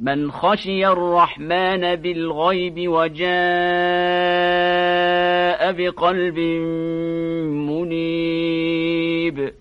من خشي الرحمن بالغيب وجاء بقلب منيب.